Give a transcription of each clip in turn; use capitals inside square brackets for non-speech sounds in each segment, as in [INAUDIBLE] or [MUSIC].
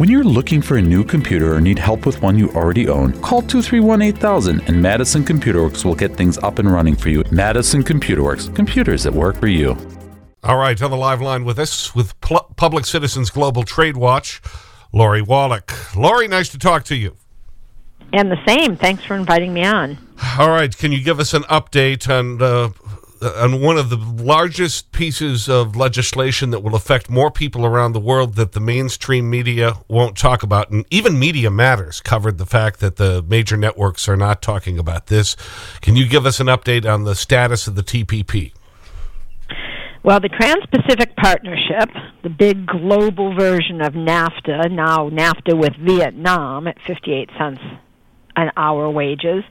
When you're looking for a new computer or need help with one you already own, call 231 8000 and Madison Computer Works will get things up and running for you. Madison Computer Works, computers that work for you. All right, on the live line with us with Public Citizens Global Trade Watch, Lori Wallach. Lori, nice to talk to you. And the same. Thanks for inviting me on. All right. Can you give us an update on uh, on one of the largest pieces of legislation that will affect more people around the world that the mainstream media won't talk about. And even Media Matters covered the fact that the major networks are not talking about this. Can you give us an update on the status of the TPP? Well, the Trans Pacific Partnership, the big global version of NAFTA, now NAFTA with Vietnam at 58 cents an hour wages,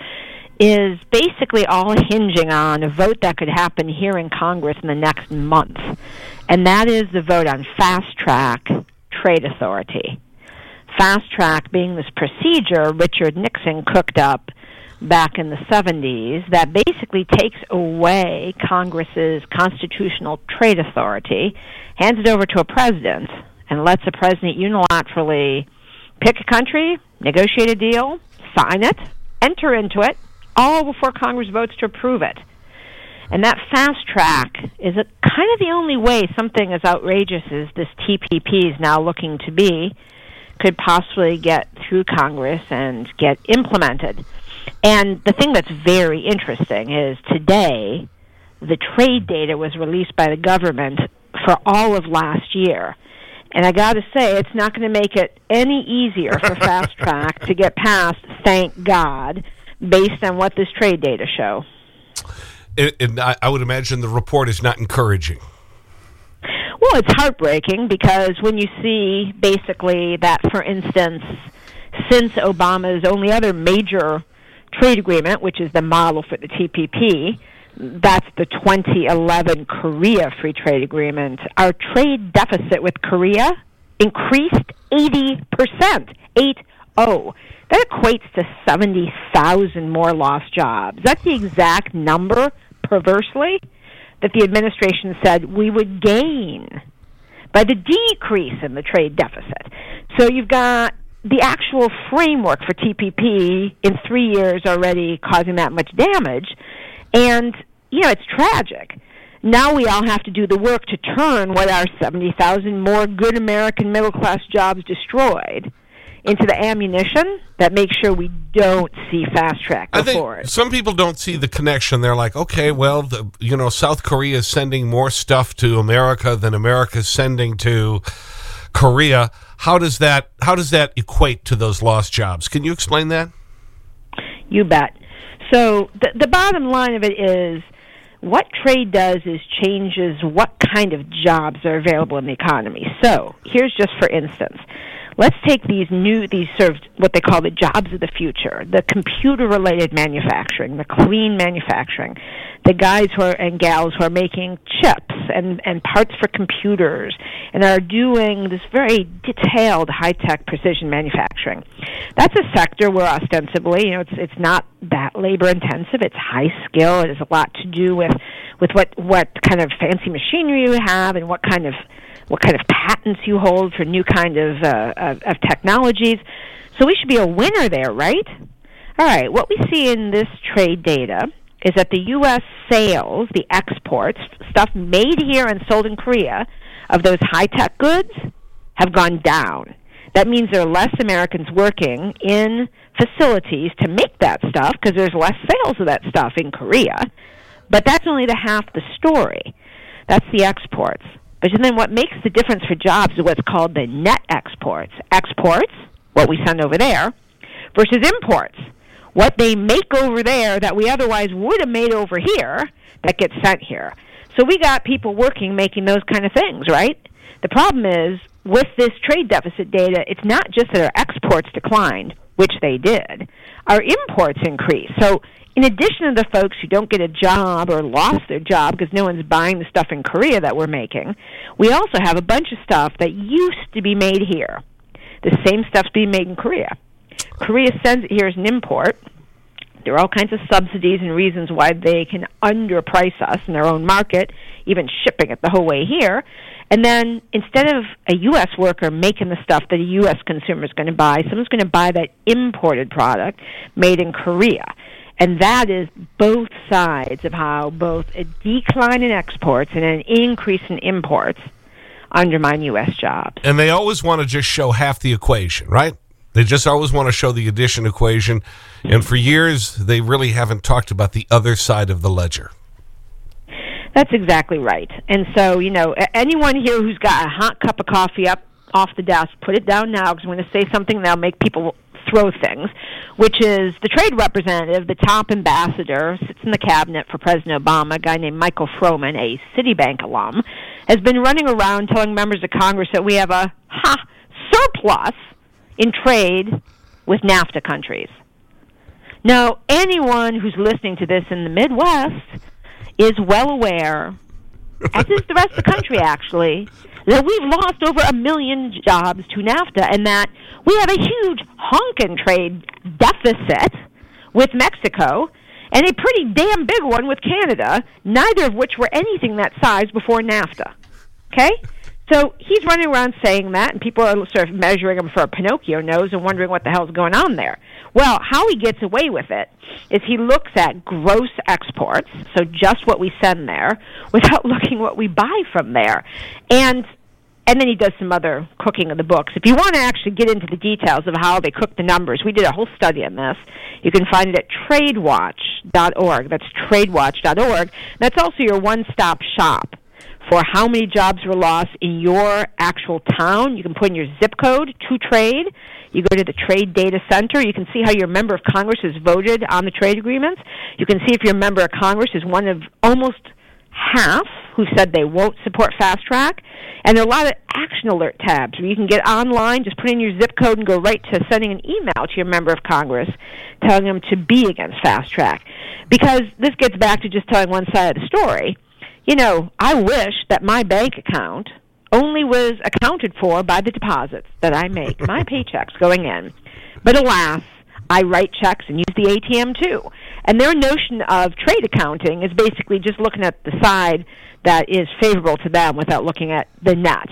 is basically all hinging on a vote that could happen here in Congress in the next month. And that is the vote on fast track trade authority. Fast track being this procedure Richard Nixon cooked up back in the 70s that basically takes away Congress's constitutional trade authority, hands it over to a president, and lets a president unilaterally pick a country, negotiate a deal, sign it, enter into it, all before Congress votes to approve it. And that fast track is a, kind of the only way something as outrageous as this TPP is now looking to be could possibly get through Congress and get implemented. And the thing that's very interesting is today, the trade data was released by the government for all of last year. And I got to say, it's not going to make it any easier for [LAUGHS] Fast Track to get past, thank God, based on what this trade data show. And, I would imagine the report is not encouraging. Well, it's heartbreaking because when you see basically that, for instance, since Obama's only other major trade agreement, which is the model for the TPP, that's the 2011 Korea Free Trade Agreement, our trade deficit with Korea increased 80%. 8 0. That equates to 70,000 more lost jobs. That's the exact number, perversely, that the administration said we would gain by the decrease in the trade deficit. So you've got the actual framework for TPP in three years already causing that much damage. And, you know, it's tragic. Now we all have to do the work to turn what are 70,000 more good American middle class jobs destroyed into the ammunition that makes sure we don't see fast track I think Some people don't see the connection. They're like, okay, well, the, you know, South Korea is sending more stuff to America than America is sending to Korea. How does that how does that equate to those lost jobs? Can you explain that? You bet. So the the bottom line of it is what trade does is changes what kind of jobs are available in the economy. So, here's just for instance let's take these new these sort of what they call the jobs of the future the computer related manufacturing the clean manufacturing the guys who are and gals who are making chips and and parts for computers and are doing this very detailed high tech precision manufacturing. That's a sector where ostensibly you know it's it's not that labor intensive it's high skill. It has a lot to do with with what what kind of fancy machinery you have and what kind of what kind of patents you hold for new kind of, uh, of, of technologies. So we should be a winner there, right? All right, what we see in this trade data is that the U.S. sales, the exports, stuff made here and sold in Korea, of those high tech goods have gone down. That means there are less Americans working in facilities to make that stuff because there's less sales of that stuff in Korea. But that's only the half the story. That's the exports. But then what makes the difference for jobs is what's called the net exports. Exports, what we send over there, versus imports, what they make over there that we otherwise would have made over here that gets sent here. So we got people working making those kind of things, right? The problem is with this trade deficit data, it's not just that our exports declined, which they did. Our imports increased. So in addition to the folks who don't get a job or lost their job because no one's buying the stuff in Korea that we're making, we also have a bunch of stuff that used to be made here. The same stuff's being made in Korea. Korea sends it here as an import. There are all kinds of subsidies and reasons why they can underprice us in their own market, even shipping it the whole way here. And then instead of a U.S. worker making the stuff that a U.S. consumer is going to buy, someone's going to buy that imported product made in Korea. And that is both sides of how both a decline in exports and an increase in imports undermine U.S. jobs. And they always want to just show half the equation, right? They just always want to show the addition equation. And for years, they really haven't talked about the other side of the ledger. That's exactly right. And so, you know, anyone here who's got a hot cup of coffee up off the desk, put it down now because I'm going to say something that'll make people throw things, which is the trade representative, the top ambassador, sits in the cabinet for President Obama, a guy named Michael Froman, a Citibank alum, has been running around telling members of Congress that we have a ha, surplus in trade with NAFTA countries. Now, anyone who's listening to this in the Midwest is well aware, as is the rest of the country [LAUGHS] actually, that we've lost over a million jobs to NAFTA and that we have a huge honkin' trade deficit with Mexico and a pretty damn big one with Canada, neither of which were anything that size before NAFTA. Okay? So he's running around saying that, and people are sort of measuring him for a Pinocchio nose and wondering what the hell's going on there. Well, how he gets away with it is he looks at gross exports, so just what we send there, without [LAUGHS] looking what we buy from there. And and then he does some other cooking of the books. If you want to actually get into the details of how they cook the numbers, we did a whole study on this. You can find it at tradewatch.org. That's tradewatch.org. That's also your one-stop shop for how many jobs were lost in your actual town. You can put in your zip code to trade. You go to the Trade Data Center. You can see how your member of Congress has voted on the trade agreements. You can see if your member of Congress is one of almost half who said they won't support Fast Track. And there are a lot of action alert tabs where you can get online, just put in your zip code, and go right to sending an email to your member of Congress telling them to be against Fast Track. Because this gets back to just telling one side of the story you know, I wish that my bank account only was accounted for by the deposits that I make, my [LAUGHS] paychecks going in. But alas, I write checks and use the ATM too. And their notion of trade accounting is basically just looking at the side that is favorable to them without looking at the net.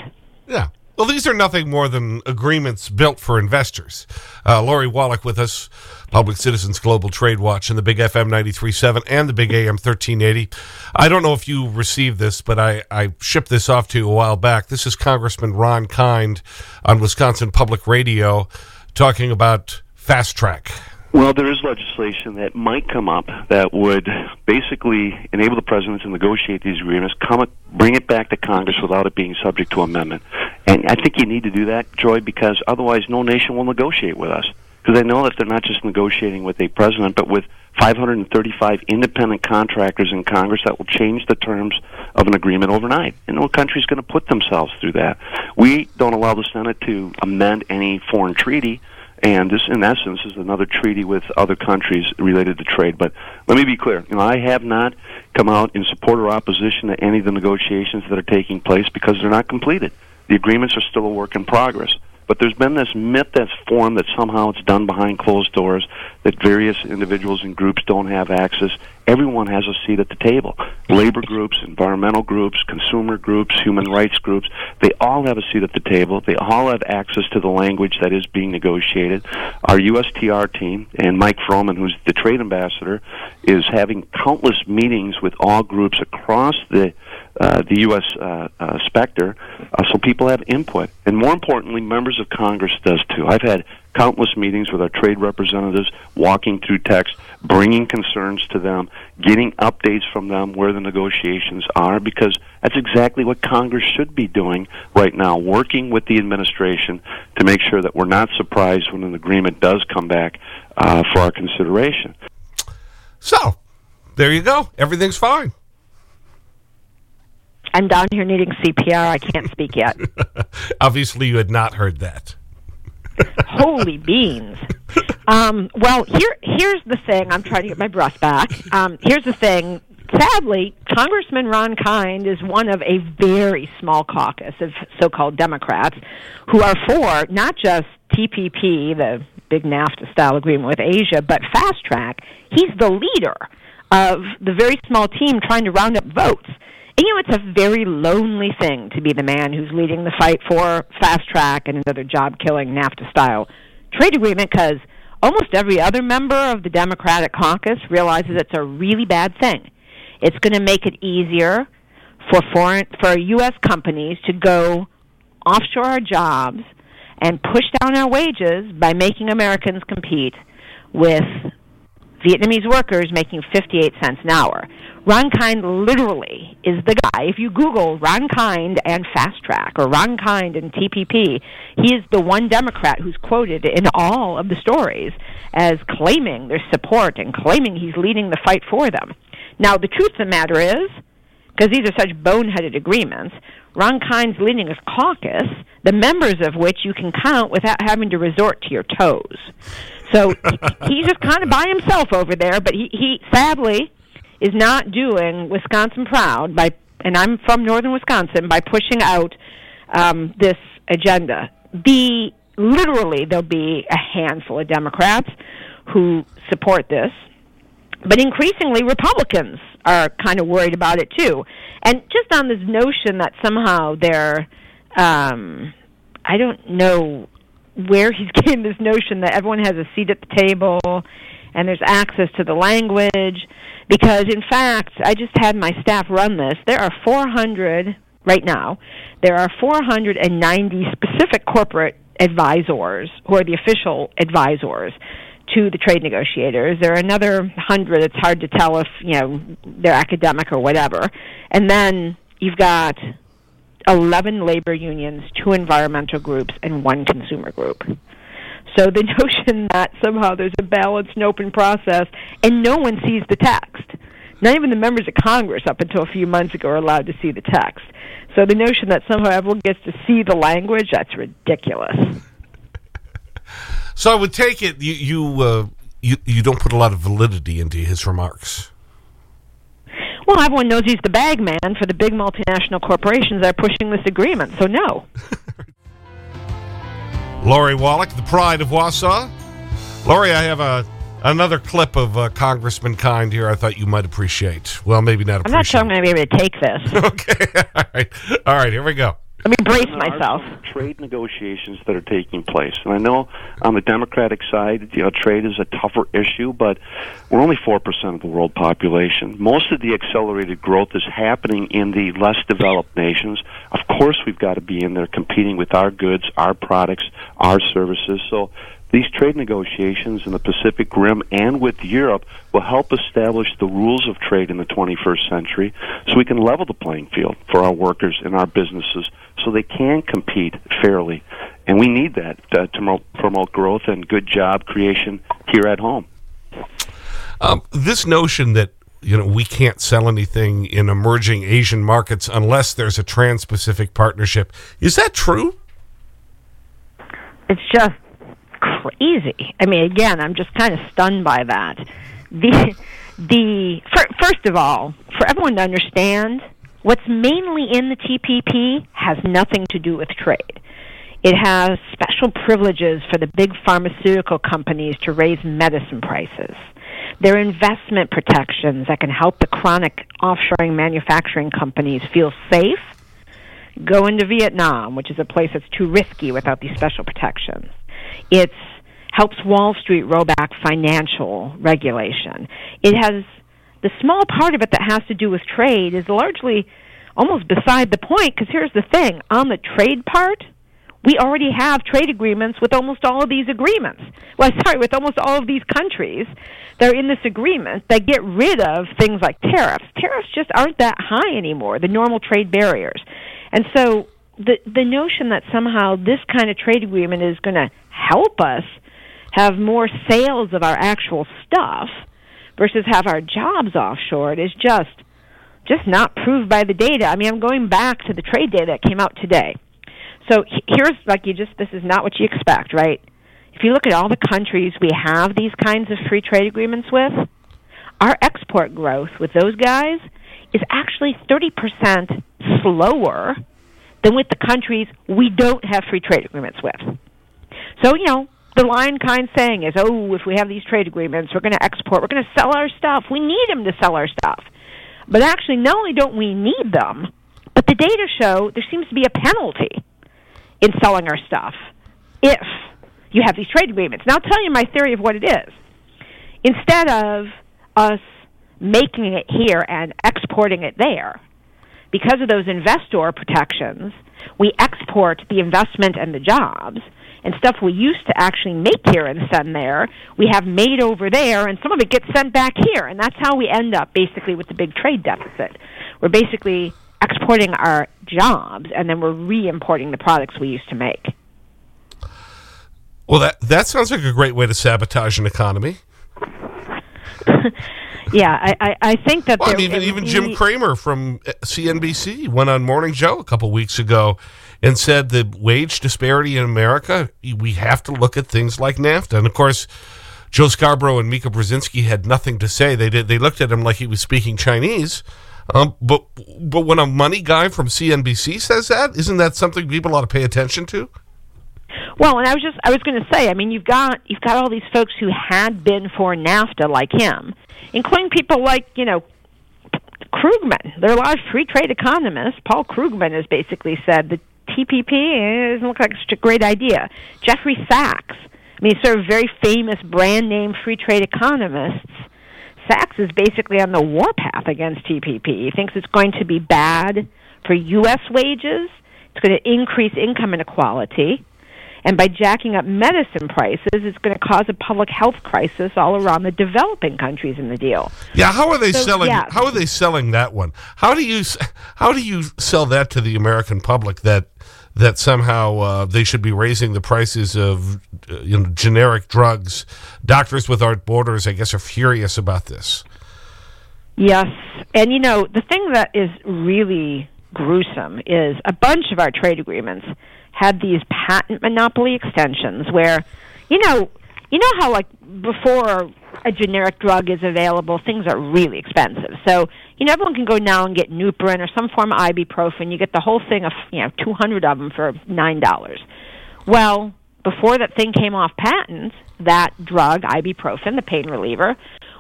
Yeah. Well, these are nothing more than agreements built for investors. Uh, Lori Wallach with us, Public Citizens Global Trade Watch, and the Big FM 93.7 and the Big AM 1380. I don't know if you received this, but I, I shipped this off to you a while back. This is Congressman Ron Kind on Wisconsin Public Radio talking about fast track. Well, there is legislation that might come up that would basically enable the president to negotiate these agreements, come bring it back to Congress without it being subject to amendment. And I think you need to do that, Joy, because otherwise no nation will negotiate with us. Because they know that they're not just negotiating with a president, but with 535 independent contractors in Congress that will change the terms of an agreement overnight. And no country's going to put themselves through that. We don't allow the Senate to amend any foreign treaty and this, in essence, is another treaty with other countries related to trade. But let me be clear. You know, I have not come out in support or opposition to any of the negotiations that are taking place because they're not completed. The agreements are still a work in progress. But there's been this myth that's formed that somehow it's done behind closed doors, that various individuals and groups don't have access. Everyone has a seat at the table. Labor groups, environmental groups, consumer groups, human rights groups, they all have a seat at the table. They all have access to the language that is being negotiated. Our USTR team and Mike Froman, who's the trade ambassador, is having countless meetings with all groups across the uh, the U.S. Uh, uh, Spectre, uh, so people have input. And more importantly, members of Congress does too. I've had countless meetings with our trade representatives, walking through text, bringing concerns to them, getting updates from them where the negotiations are, because that's exactly what Congress should be doing right now, working with the administration to make sure that we're not surprised when an agreement does come back uh, for our consideration. So, there you go. Everything's fine. I'm down here needing CPR. I can't speak yet. [LAUGHS] Obviously, you had not heard that. Holy [LAUGHS] beans. Um, well, here, here's the thing. I'm trying to get my breath back. Um, here's the thing. Sadly, Congressman Ron Kind is one of a very small caucus of so-called Democrats who are for not just TPP, the big NAFTA style agreement with Asia, but Fast Track. He's the leader of the very small team trying to round up votes you know, it's a very lonely thing to be the man who's leading the fight for fast track and another job killing NAFTA style trade agreement because almost every other member of the Democratic caucus realizes it's a really bad thing. It's going to make it easier for foreign for U.S. companies to go offshore our jobs and push down our wages by making Americans compete with Vietnamese workers making 58 cents an hour. Ron Kind literally is the guy. If you Google Ron Kind and Fast Track or Ron Kind and TPP, he is the one Democrat who's quoted in all of the stories as claiming their support and claiming he's leading the fight for them. Now, the truth of the matter is, because these are such boneheaded agreements, Ron Kind's leading a caucus, the members of which you can count without having to resort to your toes. So he's just kind of by himself over there, but he, he sadly is not doing Wisconsin proud by, and I'm from northern Wisconsin, by pushing out um, this agenda. The literally there'll be a handful of Democrats who support this, but increasingly Republicans are kind of worried about it too. And just on this notion that somehow they're, um, I don't know where he's [LAUGHS] getting this notion that everyone has a seat at the table and there's access to the language. Because in fact, I just had my staff run this. There are 400 right now. There are 490 specific corporate advisors who are the official advisors to the trade negotiators. There are another hundred. It's hard to tell if you know they're academic or whatever. And then you've got 11 labor unions, two environmental groups, and one consumer group. So the [LAUGHS] notion that somehow there's a balanced and open process and no one sees the text. Not even the members of Congress up until a few months ago are allowed to see the text. So the notion that somehow everyone gets to see the language, that's ridiculous. [LAUGHS] So I would take it you, you, uh, you, you don't put a lot of validity into his remarks. Well, everyone knows he's the bag man for the big multinational corporations that are pushing this agreement, so no. [LAUGHS] Lori Wallach, the pride of Wausau. Lori, I have a, another clip of uh, Congressman Kind here I thought you might appreciate. Well, maybe not I'm not sure I'm going to be able to take this. [LAUGHS] okay. [LAUGHS] All right. All right. Here we go. Let me brace myself. Trade negotiations that are taking place, and I know on the Democratic side, you know, trade is a tougher issue, but we're only four percent of the world population. Most of the accelerated growth is happening in the less developed nations. Of course, we've got to be in there competing with our goods, our products, our services. So these trade negotiations in the Pacific Rim and with Europe will help establish the rules of trade in the 21st century so we can level the playing field for our workers and our businesses so they can compete fairly. And we need that uh, to promote growth and good job creation here at home. Um, this notion that you know, we can't sell anything in emerging Asian markets unless there's a trans-Pacific partnership. Is that true? It's just crazy. I mean, again, I'm just kind of stunned by that. The the for, first of all, for everyone to understand, what's mainly in the TPP has nothing to do with trade. It has special privileges for the big pharmaceutical companies to raise medicine prices. There are investment protections that can help the chronic offshoring manufacturing companies feel safe. Go into Vietnam, which is a place that's too risky without these special protections. It helps Wall Street roll back financial regulation. It has the small part of it that has to do with trade is largely almost beside the point because here's the thing. On the trade part we already have trade agreements with almost all of these agreements. Well [LAUGHS] sorry with almost all of these countries that are in this agreement that get rid of things like tariffs. Tariffs just aren't that high anymore the normal trade barriers. And so the the notion that somehow this kind of trade agreement is going to help us have more sales of our actual stuff versus have our jobs offshored is just just not proved by the data. I mean, I'm going back to the trade data that came out today. So here's like you just this is not what you expect, right? If you look at all the countries we have these kinds of free trade agreements with, our export growth with those guys is actually 30% slower than with the countries we don't have free trade agreements with. So, you know, the line kind saying is, oh, if we have these trade agreements, we're going to export, we're going to sell our stuff. We need them to sell our stuff. But actually, not only don't we need them, but the data show there seems to be a penalty in selling our stuff if you have these trade agreements. Now, I'll tell you my theory of what it is. Instead of us making it here and exporting it there, because of those investor protections, we export the investment and the jobs and stuff we used to actually make here and send there, we have made over there, and some of it gets sent back here. And that's how we end up basically with the big trade deficit. We're basically exporting our jobs, and then we're re importing the products we used to make. Well, that, that sounds like a great way to sabotage an economy. [LAUGHS] yeah, I, I, I, think that well, even, even Jim Cramer from CNBC went on Morning Joe a couple weeks ago and said the wage disparity in America, we have to look at things like NAFTA. And of course, Joe Scarborough and Mika Brzezinski had nothing to say. They, did, they looked at him like he was speaking Chinese. Um, but, but when a money guy from CNBC says that, isn't that something people ought to pay attention to? Well, and I was just I was going to say, I mean, you've got you've got all these folks who had been for NAFTA like him, including people like you know Krugman. There are a lot of free trade economists. Paul Krugman has basically said the TPP doesn't look like such a great idea. Jeffrey Sachs, I mean, sort of very famous brand name free trade economists. Sachs is basically on the warpath against TPP. He thinks it's going to be bad for U.S. wages. It's going to increase income inequality. And by jacking up medicine prices, it's going to cause a public health crisis all around the developing countries in the deal. Yeah, how are they so, selling? Yeah. How are they selling that one? How do you how do you sell that to the American public that that somehow uh, they should be raising the prices of uh, you know, generic drugs. Doctors Without Borders, I guess, are furious about this. Yes. And, you know, the thing that is really gruesome is a bunch of our trade agreements had these patent monopoly extensions where, you know, you know how, like, before a generic drug is available, things are really expensive. So, you know, everyone can go now and get Nuprin or some form of ibuprofen. You get the whole thing of, you know, 200 of them for $9. Well, before that thing came off patent, that drug, ibuprofen, the pain reliever,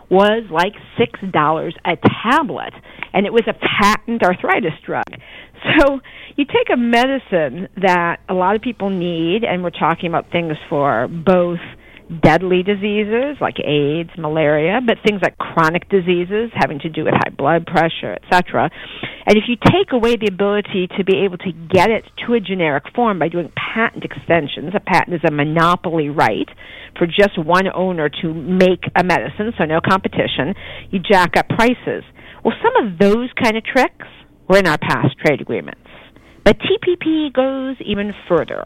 was like $6 a tablet. And it was a patent arthritis drug. So you take a medicine that a lot of people need, and we're talking about things for both deadly diseases like AIDS, malaria, but things like chronic diseases having to do with high blood pressure, etc. And if you take away the ability to be able to get it to a generic form by doing patent extensions, a patent is a monopoly right for just one owner to make a medicine, so no competition, you jack up prices. Well, some of those kind of tricks were in our past trade agreements. But TPP goes even further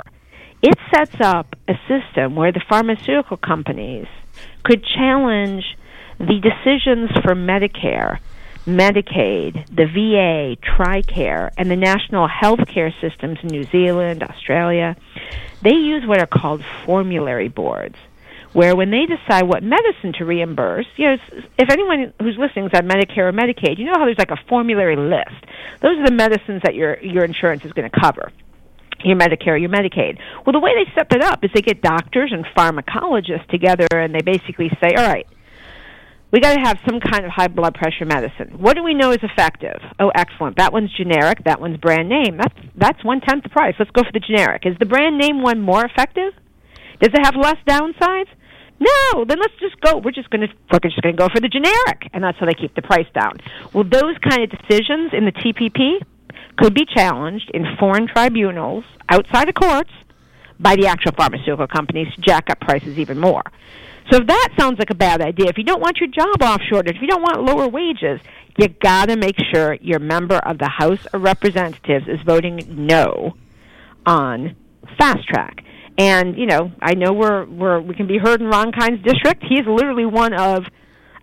it sets up a system where the pharmaceutical companies could challenge the decisions for Medicare, Medicaid, the VA, TRICARE, and the national health care systems in New Zealand, Australia. They use what are called formulary boards, where when they decide what medicine to reimburse, you know, if anyone who's listening is on Medicare or Medicaid, you know how there's like a formulary list. Those are the medicines that your your insurance is going to cover your Medicare, your Medicaid. Well, the way they set that up is they get doctors and pharmacologists together and they basically say, all right, we got to have some kind of high blood pressure medicine. What do we know is effective? Oh, excellent. That one's generic. That one's brand name. That's that's one tenth the price. Let's go for the generic. Is the brand name one more effective? Does it have less downsides? No. Then let's just go. We're just going to we're just going to go for the generic, and that's how they keep the price down. Well, those kind of decisions in the TPP could be challenged in foreign tribunals outside of courts by the actual pharmaceutical companies to jack up prices even more. So if that sounds like a bad idea, if you don't want your job offshored, if you don't want lower wages, you got to make sure your member of the House of Representatives is voting no on fast track. And you know, I know we're we're we can be heard in Ron Kind's district. He's literally one of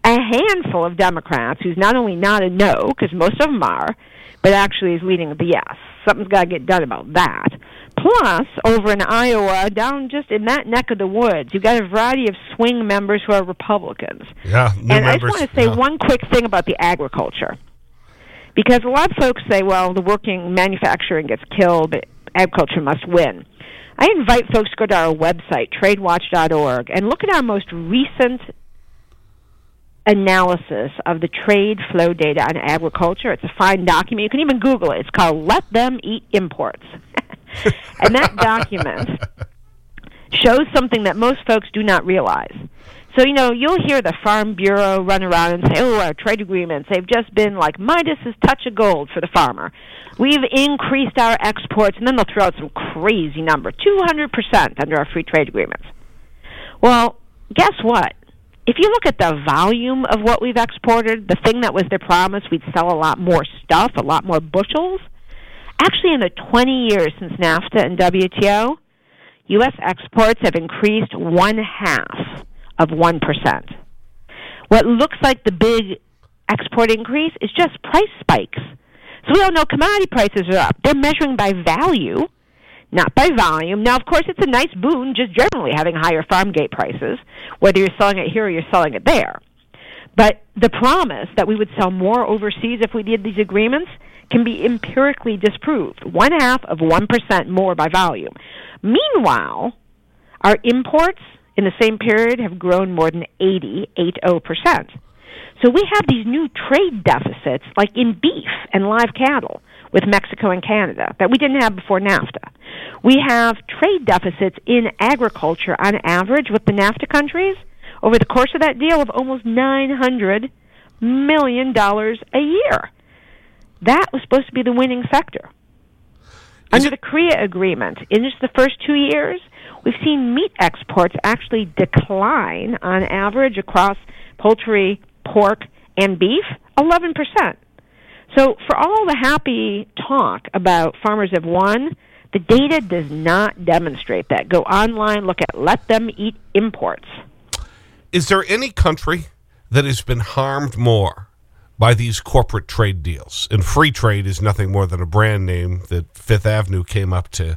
a handful of Democrats who's not only not a no, because most of them are, but actually is leading the yes. Something's got to get done about that. Plus, over in Iowa, down just in that neck of the woods, you've got a variety of swing members who are Republicans. Yeah, and members, I just want to say yeah. one quick thing about the agriculture. Because a lot of folks say, well, the working manufacturing gets killed, but agriculture must win. I invite folks to go to our website, tradewatch.org, and look at our most recent analysis of the trade flow data on agriculture. It's a fine document. You can even Google it. It's called Let Them Eat Imports. [LAUGHS] and that document shows something that most folks do not realize. So, you know, you'll hear the Farm Bureau run around and say, oh, our trade agreements, they've just been like Midas's touch of gold for the farmer. We've increased our exports, and then they'll throw out some crazy number 200% under our free trade agreements. Well, guess what? If you look at the volume of what we've exported, the thing that was their promise, we'd sell a lot more stuff, a lot more bushels. Actually, in the 20 years since NAFTA and WTO, U.S. exports have increased one half of 1%. What looks like the big export increase is just price spikes. So we all know commodity prices are up. They're measuring by value, not by volume. Now, of course, it's a nice boon just generally having higher farm gate prices, whether you're selling it here or you're selling it there. But the promise that we would sell more overseas if we did these agreements can be empirically disproved. One half of 1% more by volume. Meanwhile, our imports in the same period have grown more than 80, 80%. So we have these new trade deficits, like in beef and live cattle, with Mexico and Canada, that we didn't have before NAFTA. We have trade deficits in agriculture on average with the NAFTA countries over the course of that deal of almost $900 million a year. That was supposed to be the winning sector. Under the Korea agreement, in just the first two years, we've seen meat exports actually decline on average across poultry, pork, and beef 11%. So, for all the happy talk about farmers have won, the data does not demonstrate that. Go online, look at Let Them Eat Imports. Is there any country that has been harmed more by these corporate trade deals. And free trade is nothing more than a brand name that Fifth Avenue came up to,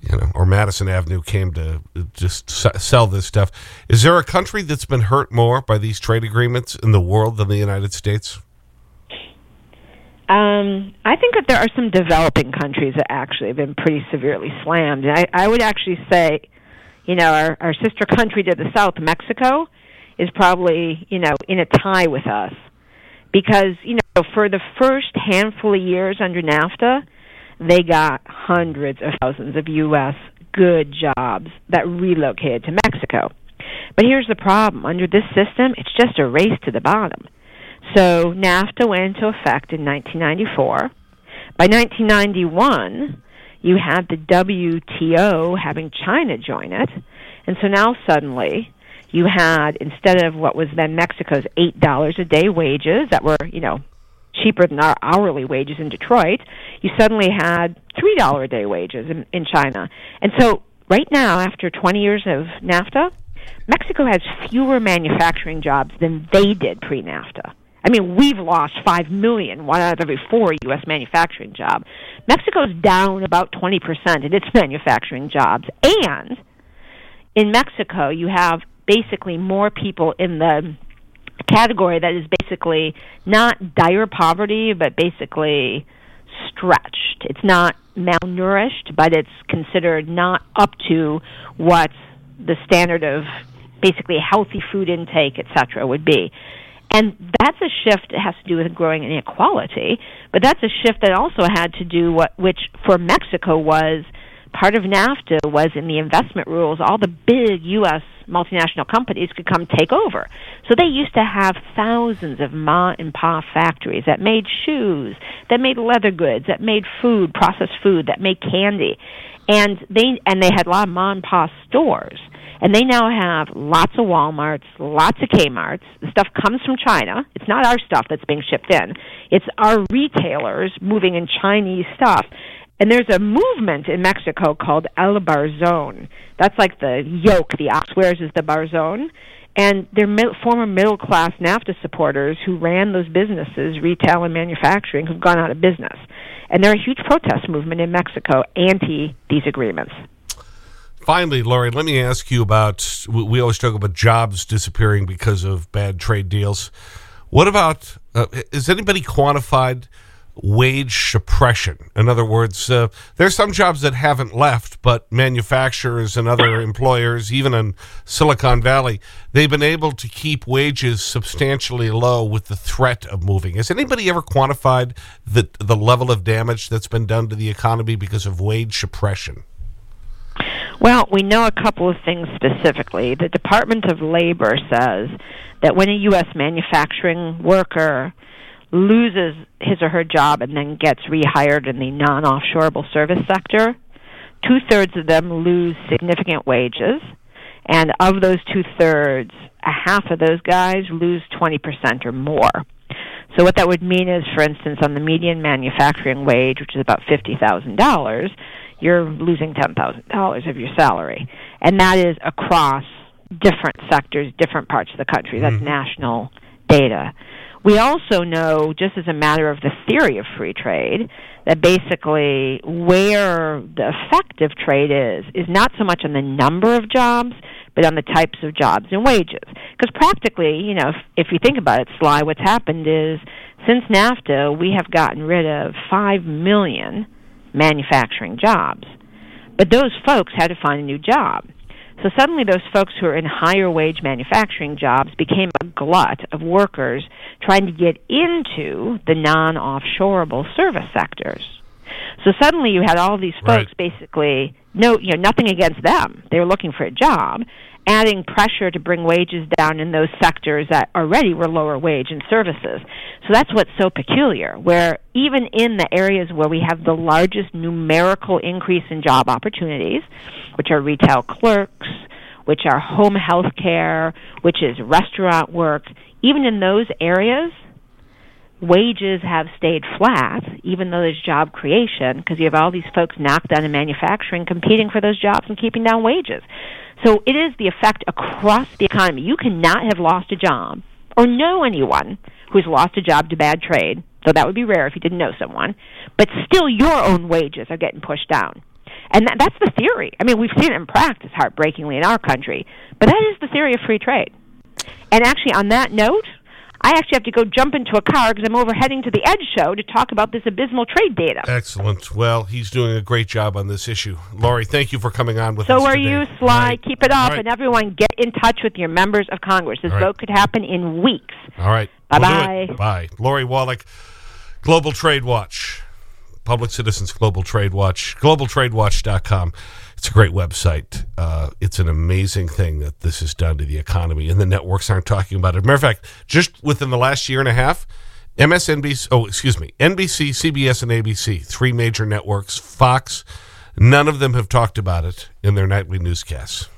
you know, or Madison Avenue came to uh, just sell this stuff. Is there a country that's been hurt more by these trade agreements in the world than the United States? Um, I think that there are some developing countries that actually have been pretty severely slammed. I, I would actually say, you know, our, our sister country to the south, Mexico, is probably, you know, in a tie with us because you know for the first handful of years under NAFTA, they got hundreds of thousands of U.S. good jobs that relocated to Mexico. But here's the problem: under this system, it's just a race to the bottom. So NAFTA went into effect in 1994. By 1991, you had the WTO having China join it, and so now suddenly you had instead of what was then Mexico's eight dollars a day wages that were you know cheaper than our hourly wages in Detroit, you suddenly had three dollar a day wages in, in China. And so right now, after 20 years of NAFTA, Mexico has fewer manufacturing jobs than they did pre NAFTA. I mean, we've lost five million, one out of every four U.S. manufacturing job. Mexico's down about 20% in its [LAUGHS] manufacturing jobs. And in Mexico, you have basically more people in the category that is basically not dire poverty, but basically stretched. It's not malnourished, but it's considered not up to what the standard of basically healthy food intake, etc., would be. And that's a shift that has to do with growing inequality, but that's a shift that also had to do what, which for Mexico was part of NAFTA was in the investment rules, all the big U.S. multinational companies could come take over. So they used to have thousands of ma and pa factories that made shoes, that made leather goods, that made food, processed food, that made candy. And they and they had a lot of ma and pa stores. And they now have lots of Walmarts, lots of Kmarts. The stuff comes from China. It's not our stuff that's being shipped in. It's our retailers moving in Chinese stuff. And there's a movement in Mexico called El Barzon. That's like the yoke the ox wears is the Barzon. And they're former middle class NAFTA supporters who ran those businesses, retail and manufacturing, who've gone out of business. And they're a huge protest movement in Mexico anti these agreements. Finally, Lori, let me ask you about we always talk about jobs disappearing because of bad trade deals. What about, uh, is anybody quantified wage suppression. In other words, uh, there's some jobs that haven't left, but manufacturers and other employers, even in Silicon Valley, they've been able to keep wages substantially low with the threat of moving. Has anybody ever quantified the, the level of damage that's been done to the economy because of wage suppression? Well, we know a couple of things specifically. The Department of Labor says that when a U.S. manufacturing worker loses his or her job and then gets rehired in the non offshoreable service sector, two thirds of them lose significant wages. And of those two thirds, a half of those guys lose 20% or more. So what that would mean is, for instance, on the median manufacturing wage, which is about $50,000, you're losing $10,000 of your salary. And that is across different sectors, different parts of the country. That's mm-hmm. national data. We also know, just as a matter of the theory of free trade, that basically where the effective trade is, is not so much on the number of jobs, but on the types of jobs and wages. Because practically, you know, if, if you think about it, Sly, what's happened is since NAFTA, we have gotten rid of 5 million manufacturing jobs. But those folks had to find a new job. So suddenly, those folks who are in higher wage manufacturing jobs became a glut of workers trying to get into the non offshoreable service sectors. So suddenly, you had all these folks right. basically no, you know, nothing against them. They were looking for a job, adding pressure to bring wages down in those sectors that already were lower wage in services. So that's what's so peculiar, where even in the areas where we have the largest numerical increase in job opportunities, which are retail clerks, which are home health care, which is restaurant work, even in those areas, wages have stayed flat, even though there's job creation, because you have all these folks knocked down in manufacturing competing for those jobs and keeping down wages. So it is the effect across the economy. You cannot have lost a job or know anyone who's lost a job to bad trade. So that would be rare if you didn't know someone. But still, your own wages are getting pushed down. And that, that's the theory. I mean, we've seen it in practice, heartbreakingly, in our country. But that is the theory of free trade. And actually, on that note, I actually have to go jump into a car because I'm over heading to the Ed show to talk about this abysmal trade data. Excellent. Well, he's doing a great job on this issue. Lori, thank you for coming on with so us. So are today. you, Sly. Right. Keep it up. Right. And everyone, get in touch with your members of Congress. This right. vote could happen in weeks. All right. Bye-bye. We'll Bye. Lori Wallach, Global Trade Watch, Public Citizens Global Trade Watch, globaltradewatch.com. It's a great website. Uh, it's an amazing thing that this has done to the economy, and the networks aren't talking about it. Matter of fact, just within the last year and a half, MSNBC, oh, excuse me, NBC, CBS, and ABC, three major networks, Fox, none of them have talked about it in their nightly newscasts.